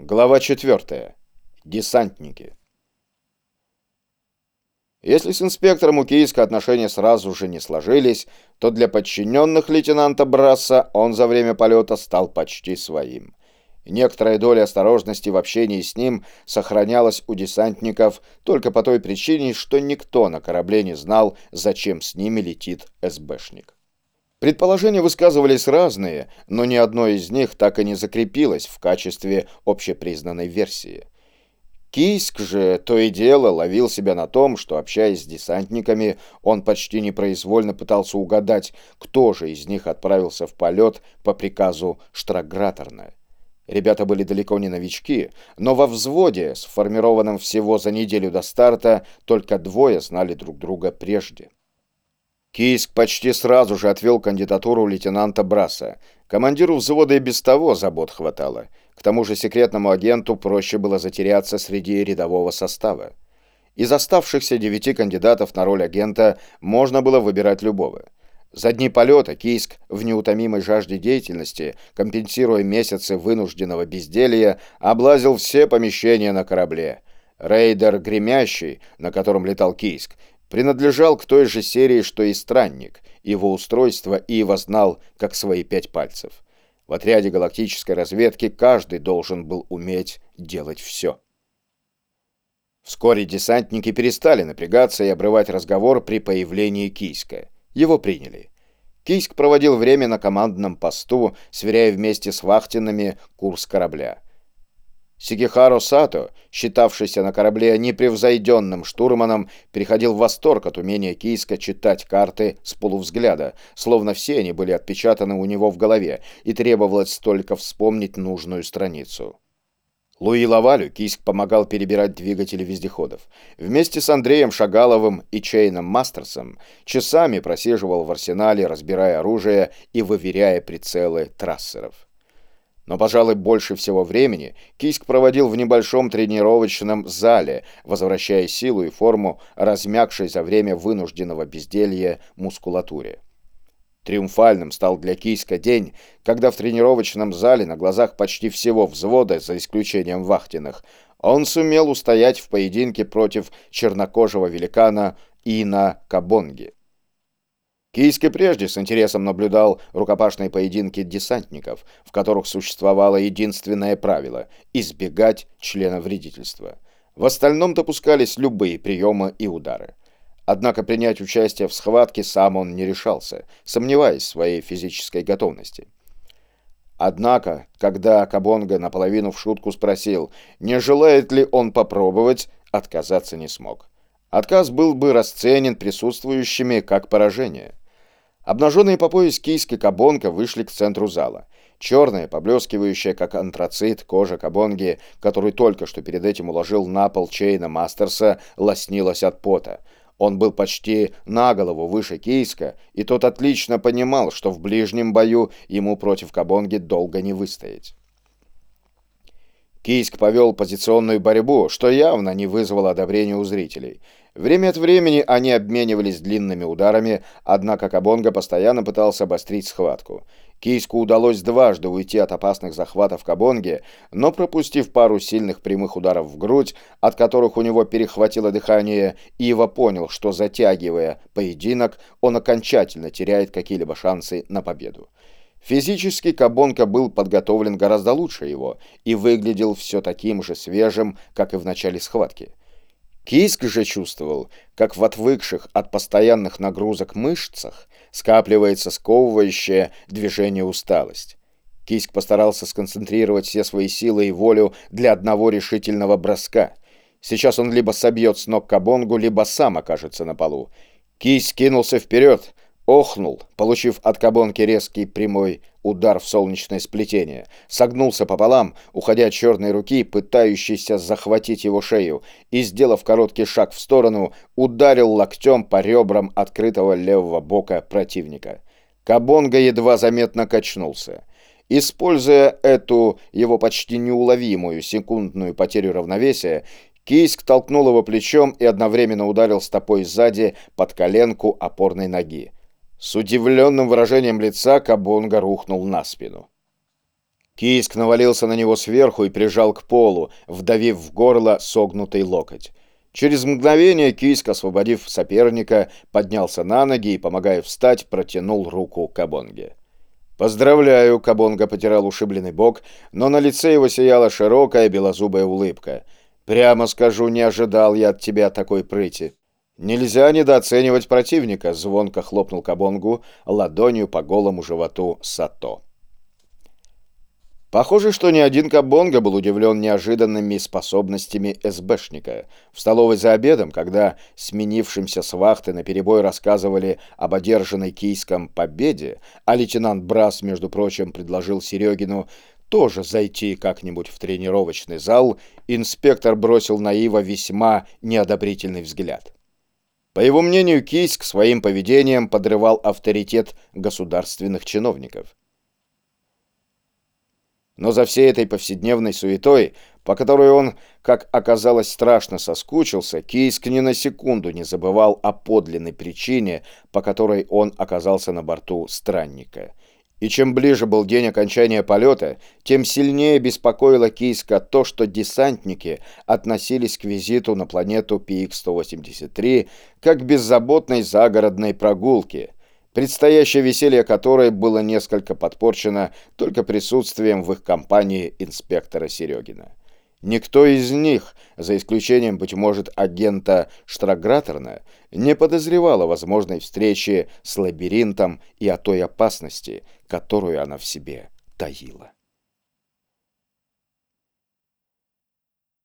Глава 4. Десантники. Если с инспектором у Кийска отношения сразу же не сложились, то для подчиненных лейтенанта Брасса он за время полета стал почти своим. Некоторая доля осторожности в общении с ним сохранялась у десантников только по той причине, что никто на корабле не знал, зачем с ними летит СБшник. Предположения высказывались разные, но ни одно из них так и не закрепилось в качестве общепризнанной версии. Кийск же то и дело ловил себя на том, что, общаясь с десантниками, он почти непроизвольно пытался угадать, кто же из них отправился в полет по приказу Штраграторна. Ребята были далеко не новички, но во взводе, сформированном всего за неделю до старта, только двое знали друг друга прежде. Кийск почти сразу же отвел кандидатуру лейтенанта Браса. Командиру взвода и без того забот хватало. К тому же секретному агенту проще было затеряться среди рядового состава. Из оставшихся девяти кандидатов на роль агента можно было выбирать любого. За дни полета Кийск в неутомимой жажде деятельности, компенсируя месяцы вынужденного безделья, облазил все помещения на корабле. Рейдер «Гремящий», на котором летал Кийск, принадлежал к той же серии, что и странник. Его устройство Ива знал, как свои пять пальцев. В отряде галактической разведки каждый должен был уметь делать все. Вскоре десантники перестали напрягаться и обрывать разговор при появлении Кийска. Его приняли. Кийск проводил время на командном посту, сверяя вместе с вахтенными курс корабля. Сигихаро Сато, считавшийся на корабле непревзойденным штурманом, переходил в восторг от умения Кийска читать карты с полувзгляда, словно все они были отпечатаны у него в голове, и требовалось только вспомнить нужную страницу. Луи Лавалю Кийск помогал перебирать двигатели вездеходов. Вместе с Андреем Шагаловым и Чейном Мастерсом часами просиживал в арсенале, разбирая оружие и выверяя прицелы трассеров. Но, пожалуй, больше всего времени Киск проводил в небольшом тренировочном зале, возвращая силу и форму, размягшей за время вынужденного безделья мускулатуре. Триумфальным стал для Кийска день, когда в тренировочном зале на глазах почти всего взвода, за исключением вахтенных, он сумел устоять в поединке против чернокожего великана Ина Кабонги. Кийский прежде с интересом наблюдал рукопашные поединки десантников, в которых существовало единственное правило – избегать члена вредительства. В остальном допускались любые приемы и удары. Однако принять участие в схватке сам он не решался, сомневаясь в своей физической готовности. Однако, когда Кабонга наполовину в шутку спросил, не желает ли он попробовать, отказаться не смог. Отказ был бы расценен присутствующими как поражение. Обнаженные по пояс киски кабонка вышли к центру зала. Черная, поблескивающая, как антрацит, кожа кабонги, которую только что перед этим уложил на пол Чейна Мастерса, лоснилась от пота. Он был почти на голову выше Кейска, и тот отлично понимал, что в ближнем бою ему против Кабонги долго не выстоять. Кийск повел позиционную борьбу, что явно не вызвало одобрения у зрителей. Время от времени они обменивались длинными ударами, однако Кабонга постоянно пытался обострить схватку. Кийску удалось дважды уйти от опасных захватов Кабонги, но пропустив пару сильных прямых ударов в грудь, от которых у него перехватило дыхание, Ива понял, что затягивая поединок, он окончательно теряет какие-либо шансы на победу. Физически Кабонка был подготовлен гораздо лучше его и выглядел все таким же свежим, как и в начале схватки. Киск же чувствовал, как в отвыкших от постоянных нагрузок мышцах скапливается сковывающее движение усталость. Киск постарался сконцентрировать все свои силы и волю для одного решительного броска. Сейчас он либо собьет с ног Кабонгу, либо сам окажется на полу. Кись кинулся вперед, Охнул, получив от кабонки резкий прямой удар в солнечное сплетение. Согнулся пополам, уходя от черной руки, пытающейся захватить его шею, и, сделав короткий шаг в сторону, ударил локтем по ребрам открытого левого бока противника. Кабонга едва заметно качнулся. Используя эту его почти неуловимую секундную потерю равновесия, Кийск толкнул его плечом и одновременно ударил стопой сзади под коленку опорной ноги. С удивленным выражением лица Кабунга рухнул на спину. Кийск навалился на него сверху и прижал к полу, вдавив в горло согнутый локоть. Через мгновение Кийск, освободив соперника, поднялся на ноги и, помогая встать, протянул руку Кабонге. «Поздравляю!» — Кабонга потирал ушибленный бок, но на лице его сияла широкая белозубая улыбка. «Прямо скажу, не ожидал я от тебя такой прыти». «Нельзя недооценивать противника», — звонко хлопнул Кабонгу ладонью по голому животу Сато. Похоже, что ни один Кабонга был удивлен неожиданными способностями СБшника. В столовой за обедом, когда сменившимся с вахты наперебой рассказывали об одержанной кийском победе, а лейтенант Брас, между прочим, предложил Серегину тоже зайти как-нибудь в тренировочный зал, инспектор бросил на Ива весьма неодобрительный взгляд. По его мнению, Кийск своим поведением подрывал авторитет государственных чиновников. Но за всей этой повседневной суетой, по которой он, как оказалось, страшно соскучился, Кийск ни на секунду не забывал о подлинной причине, по которой он оказался на борту странника. И чем ближе был день окончания полета, тем сильнее беспокоило Кийска то, что десантники относились к визиту на планету PX-183 как к беззаботной загородной прогулке – предстоящее веселье которой было несколько подпорчено только присутствием в их компании инспектора Серегина. Никто из них, за исключением, быть может, агента Штрагратерна, не подозревал о возможной встрече с лабиринтом и о той опасности, которую она в себе таила.